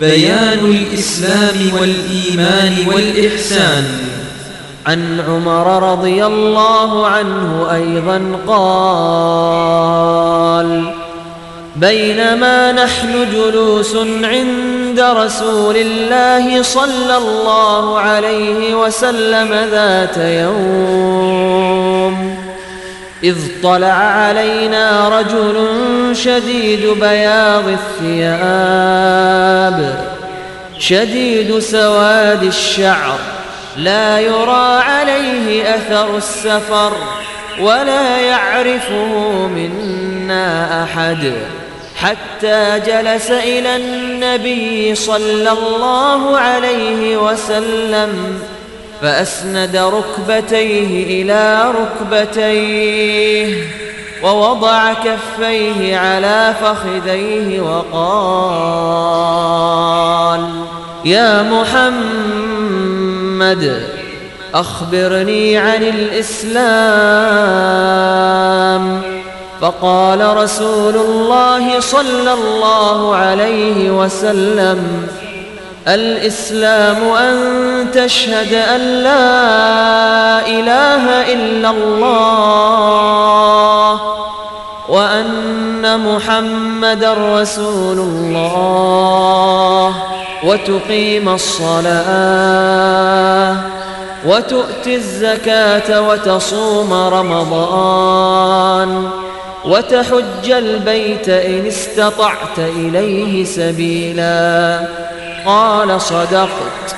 بيان الإسلام والإيمان والإحسان. عن عمر رضي الله عنه أيضا قال بينما نحن جلوس عند رسول الله صلى الله عليه وسلم ذات يوم إذ طلع علينا رجل شديد بياض الثياب شديد سواد الشعر. لا يرى عليه أثر السفر ولا يعرفه منا أحد. حتى جلس إلى النبي صلى الله عليه وسلم. فأسند ركبتيه إلى ركبتيه ووضع كفيه على فخذيه وقال يا محمد أخبرني عن الإسلام. فقال رسول الله صلى الله عليه وسلم الإسلام أن تشهد أن لا إله إلا الله وأن محمد رسول الله وتقيم الصلاة وتؤتي الزكاة وتصوم رمضان وتحج البيت إن استطعت إليه سبيلا قال صدقت.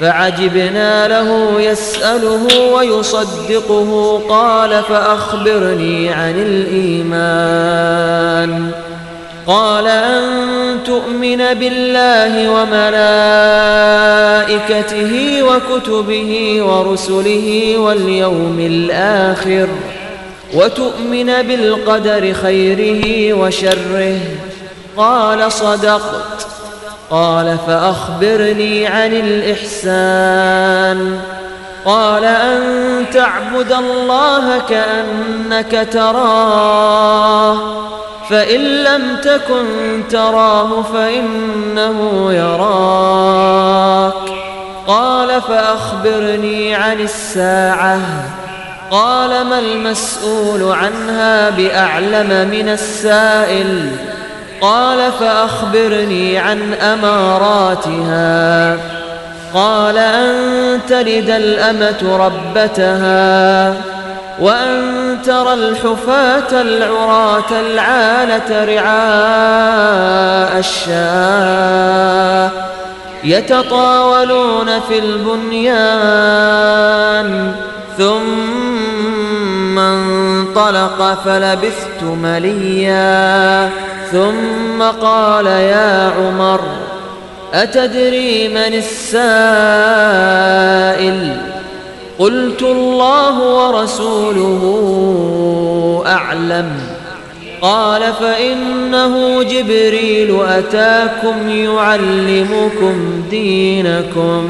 فعجبنا له يسأله ويصدقه. قال فأخبرني عن الإيمان. قال أن تؤمن بالله وملائكته وكتبه ورسله واليوم الآخر. وتؤمن بالقدر خيره وشره. قال صدقت. قال فأخبرني عن الإحسان. قال أن تعبد الله كأنك تراه فإن لم تكن تراه فإنه يراك. قال فأخبرني عن الساعة. قال ما المسؤول عنها بأعلم من السائل؟ قال فأخبرني عن أماراتها. قال أن تلد الأمة ربتها وأن ترى الحفاة العراة العالة رعاء الشاة يتطاولون في البنيان ثم انطلق فلبثت مليا. ثم قال يا عمر أتدري من السائل؟ قلت الله ورسوله أعلم. قال فإنه جبريل أتاكم يعلمكم دينكم.